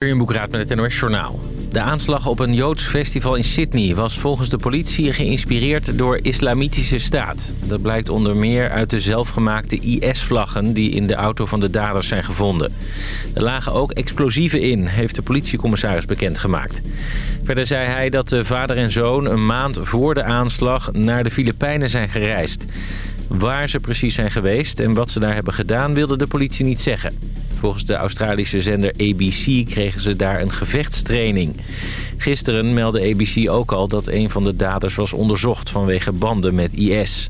Met het NOS Journaal. De aanslag op een Joods festival in Sydney was volgens de politie geïnspireerd door islamitische staat. Dat blijkt onder meer uit de zelfgemaakte IS-vlaggen die in de auto van de daders zijn gevonden. Er lagen ook explosieven in, heeft de politiecommissaris bekendgemaakt. Verder zei hij dat de vader en zoon een maand voor de aanslag naar de Filipijnen zijn gereisd. Waar ze precies zijn geweest en wat ze daar hebben gedaan wilde de politie niet zeggen. Volgens de Australische zender ABC kregen ze daar een gevechtstraining. Gisteren meldde ABC ook al dat een van de daders was onderzocht vanwege banden met IS.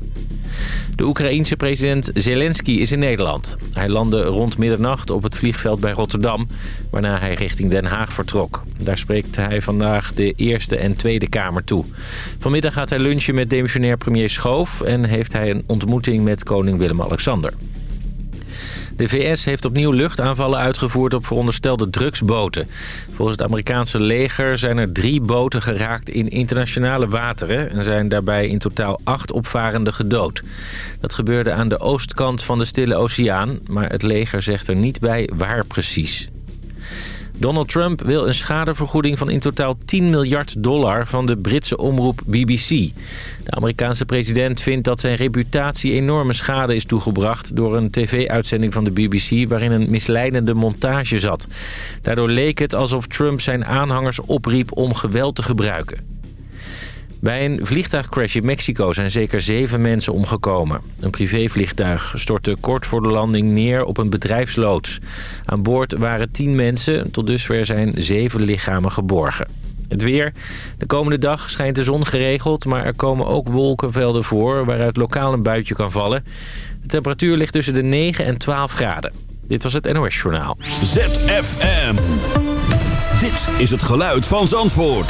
De Oekraïense president Zelensky is in Nederland. Hij landde rond middernacht op het vliegveld bij Rotterdam... waarna hij richting Den Haag vertrok. Daar spreekt hij vandaag de Eerste en Tweede Kamer toe. Vanmiddag gaat hij lunchen met demissionair premier Schoof... en heeft hij een ontmoeting met koning Willem-Alexander. De VS heeft opnieuw luchtaanvallen uitgevoerd op veronderstelde drugsboten. Volgens het Amerikaanse leger zijn er drie boten geraakt in internationale wateren... en zijn daarbij in totaal acht opvarenden gedood. Dat gebeurde aan de oostkant van de Stille Oceaan... maar het leger zegt er niet bij waar precies. Donald Trump wil een schadevergoeding van in totaal 10 miljard dollar van de Britse omroep BBC. De Amerikaanse president vindt dat zijn reputatie enorme schade is toegebracht... door een tv-uitzending van de BBC waarin een misleidende montage zat. Daardoor leek het alsof Trump zijn aanhangers opriep om geweld te gebruiken. Bij een vliegtuigcrash in Mexico zijn zeker zeven mensen omgekomen. Een privévliegtuig stortte kort voor de landing neer op een bedrijfsloods. Aan boord waren tien mensen. Tot dusver zijn zeven lichamen geborgen. Het weer. De komende dag schijnt de zon geregeld, maar er komen ook wolkenvelden voor... waaruit lokaal een buitje kan vallen. De temperatuur ligt tussen de 9 en 12 graden. Dit was het NOS Journaal. ZFM. Dit is het geluid van Zandvoort.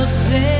a place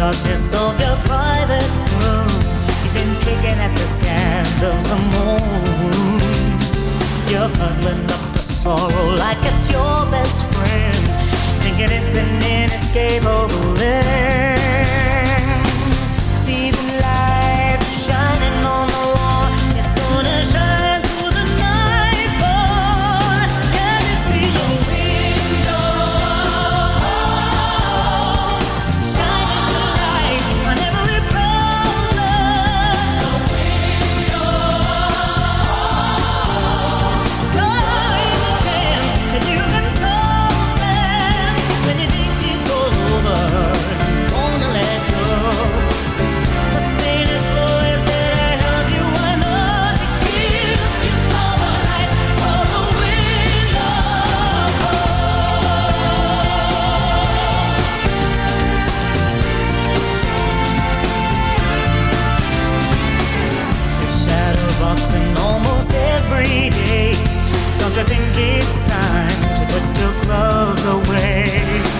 Darkness of your private room. You've been picking at the scans of the moon. You're cuddling up the sorrow like it's your best friend. Thinking it's an inescapable end. See the Don't you think it's time to put your gloves away?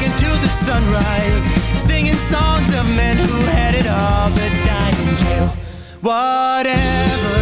Into the sunrise, singing songs of men who had it all but in jail. Whatever,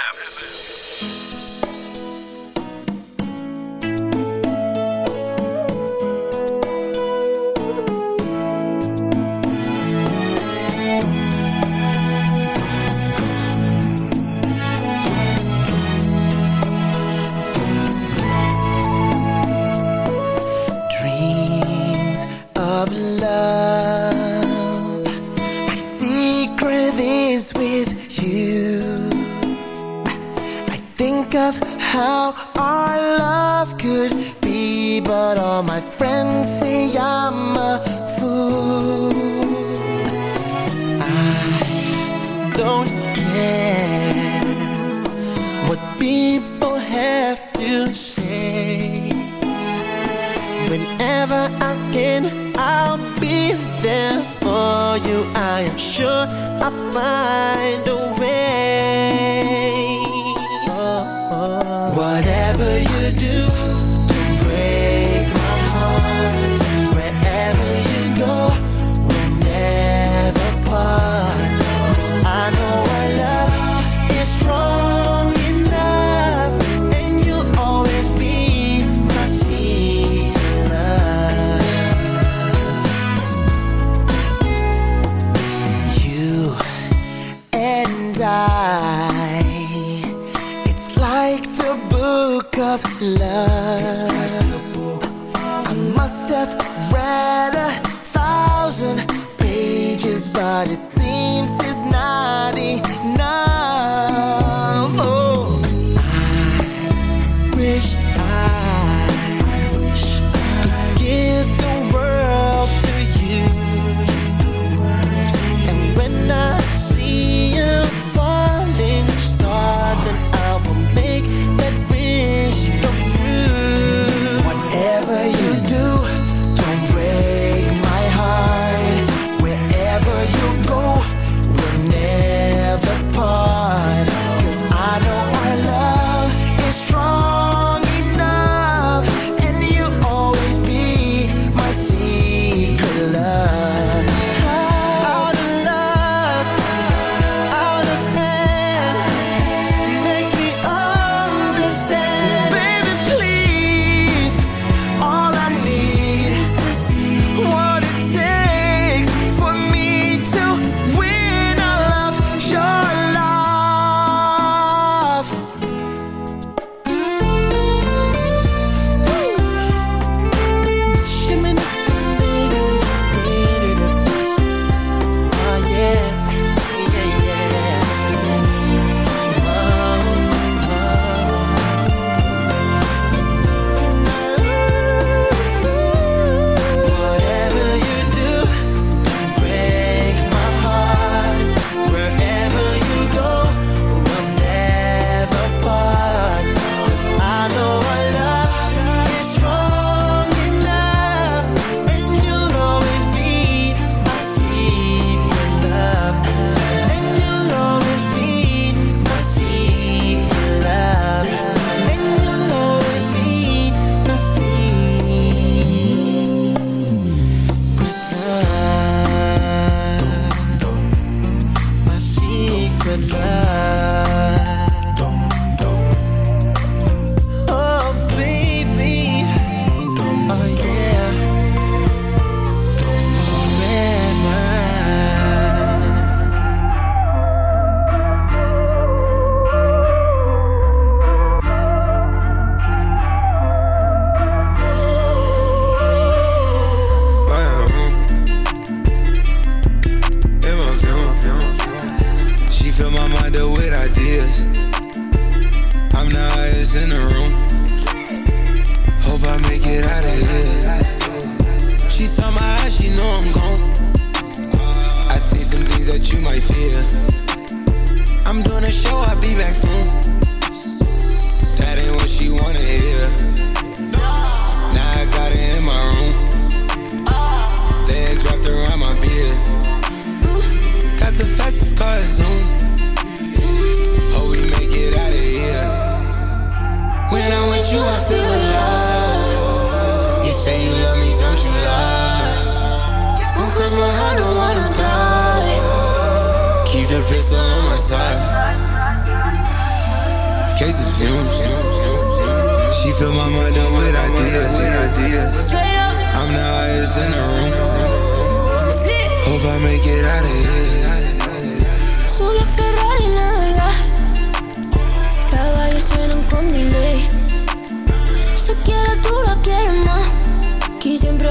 I must have read a thousand pages, but it seems it's not enough.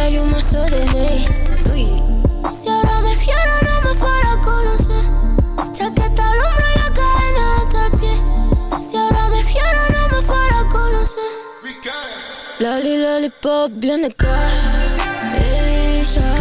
Siempre hay un mazo de ley. Uy. Si ahora me fiero no me fuera a conocer. Chaqueta al hombro y la cadena hasta el pie. Si ahora me fiero no me fuera a conocer. Loli, lollipop, bien de casa. Ey, ya,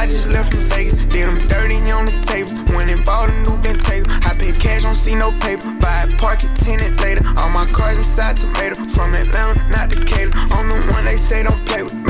I just left from Vegas, did them dirty on the table. Went and bought a new Bentayga. I paid cash, don't see no paper. Buy it, park it, tenant later. All my cars inside tomato. From Atlanta, not Decatur. I'm the one they say don't play with.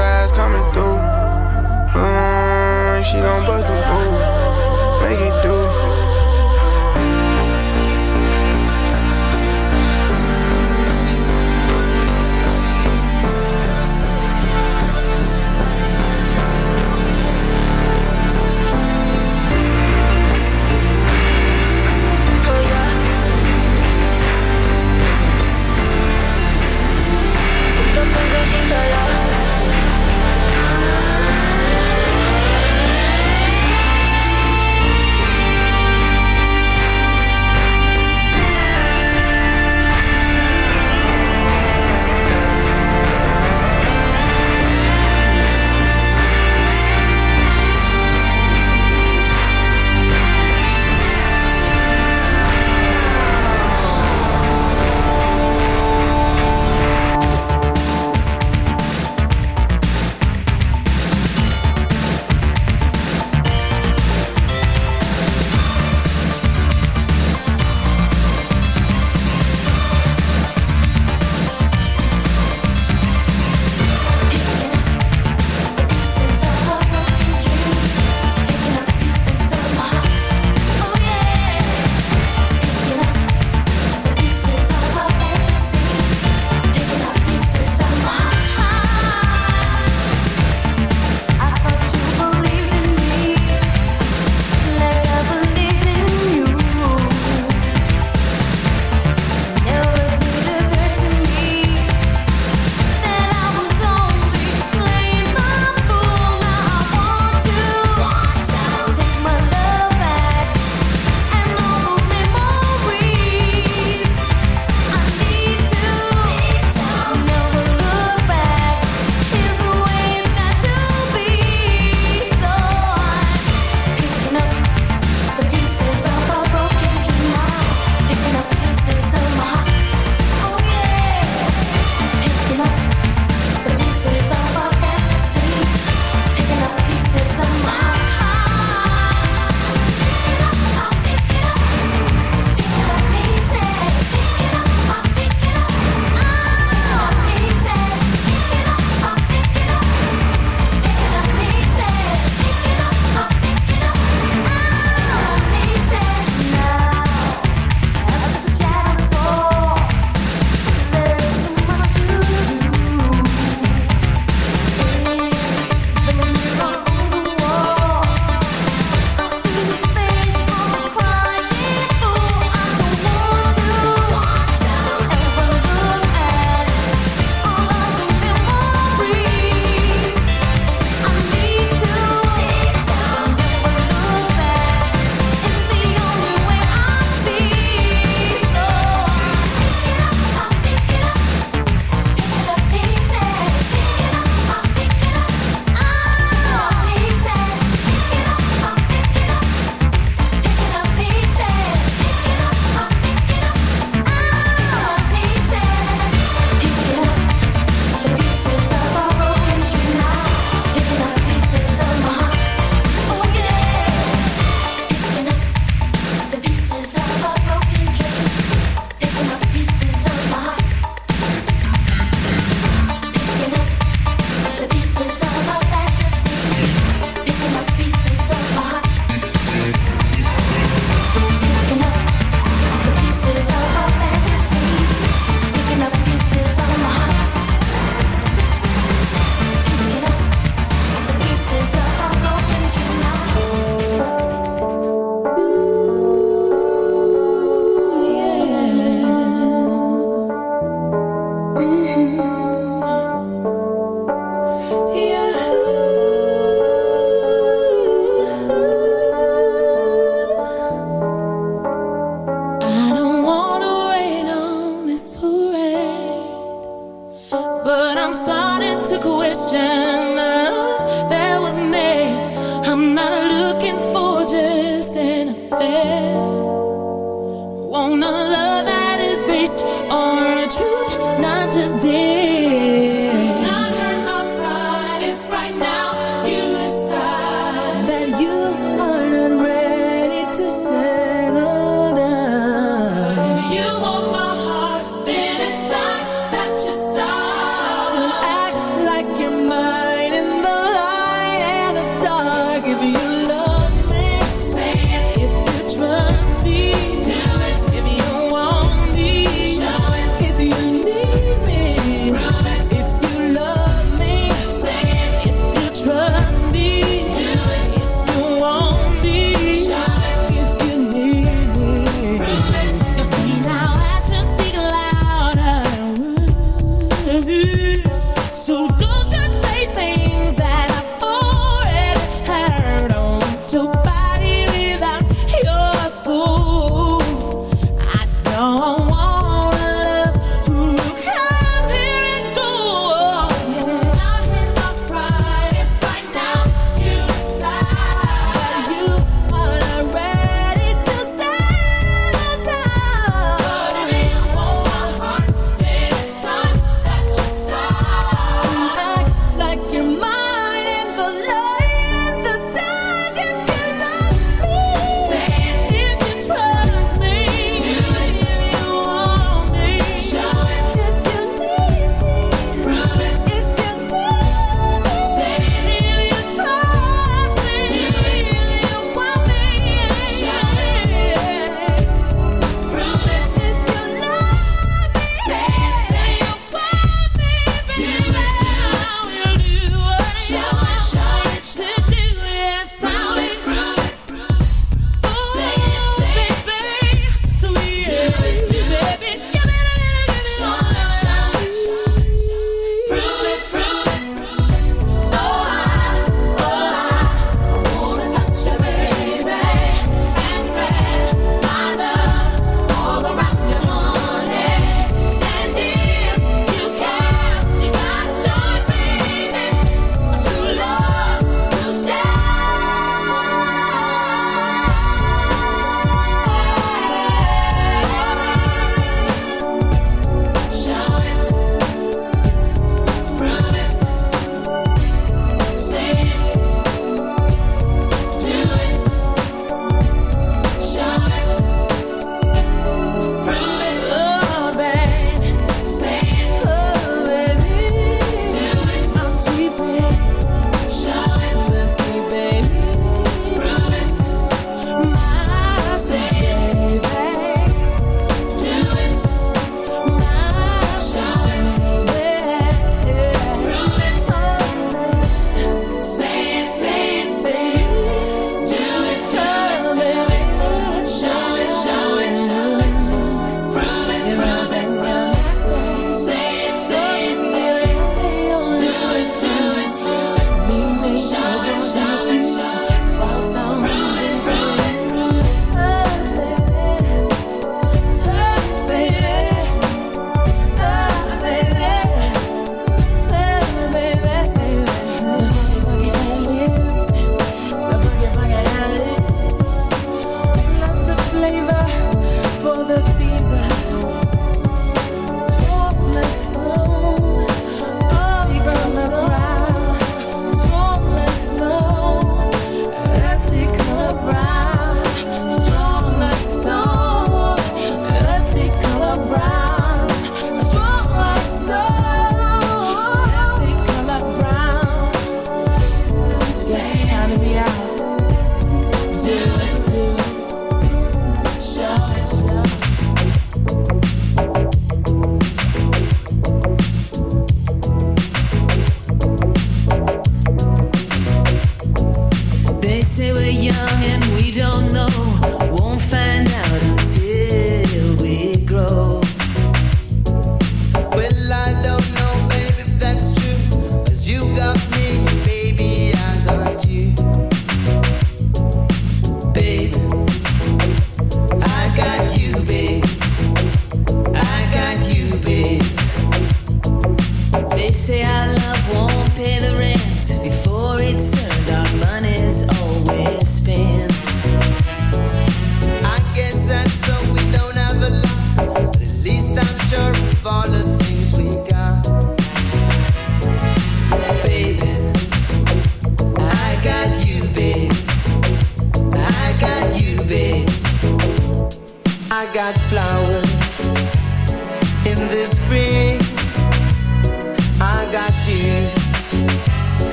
vibes coming through. Mm, she gon' bust a move, make it do.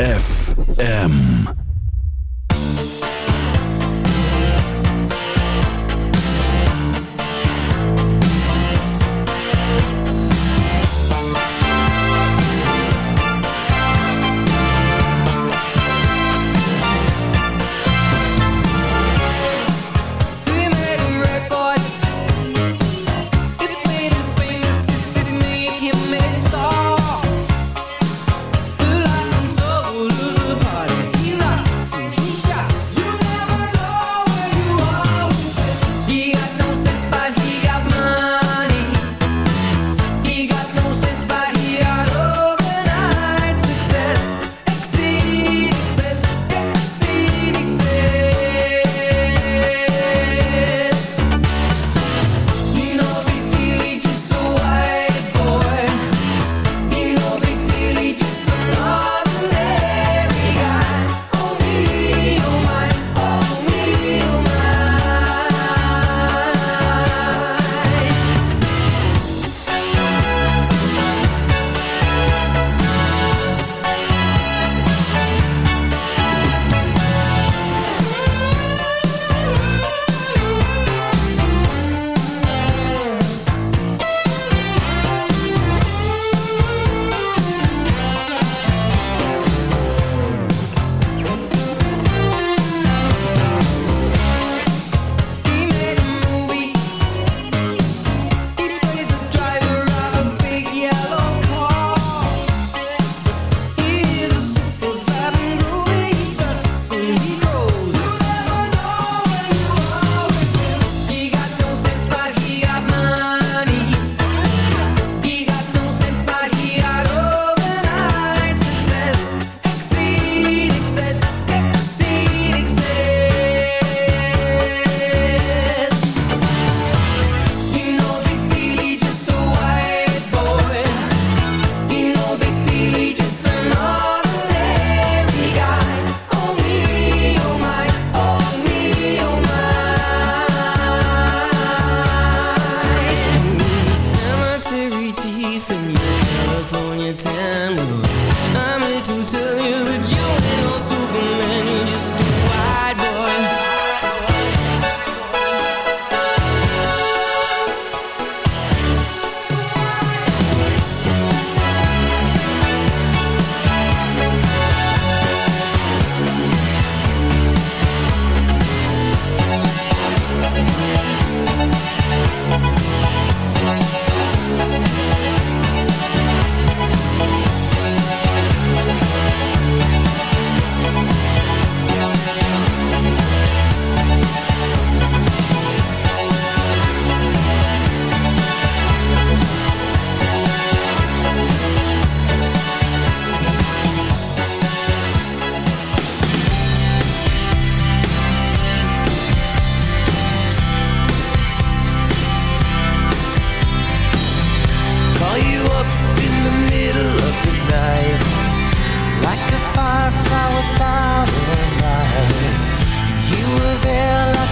F.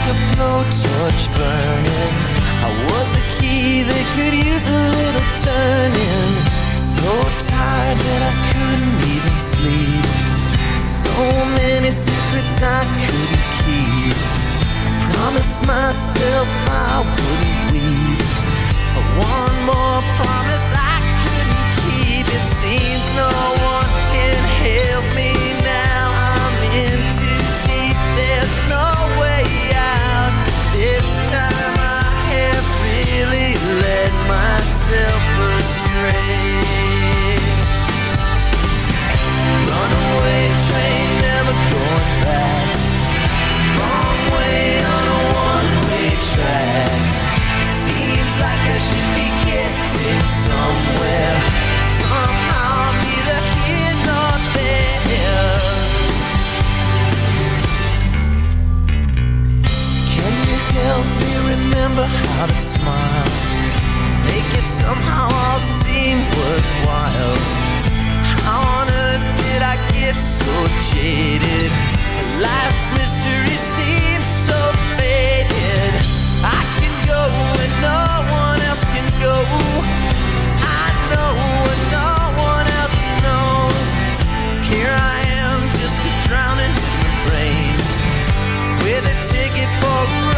a blowtorch burning. I was a key that could use a little turning. So tired that I couldn't even sleep. So many secrets I couldn't keep. Promise promised myself I wouldn't leave. But one more promise I couldn't keep. It seems no one can help me. Myself astray. Runaway train, never going back. Wrong way on a one-way track. Seems like I should be getting somewhere. Somehow neither here nor there. Can you help me remember how to smile? It somehow all seem worthwhile. How on earth did I get so jaded? Life's mystery seems so faded. I can go where no one else can go. I know what no one else knows. Here I am, just drowning in the rain, with a ticket for a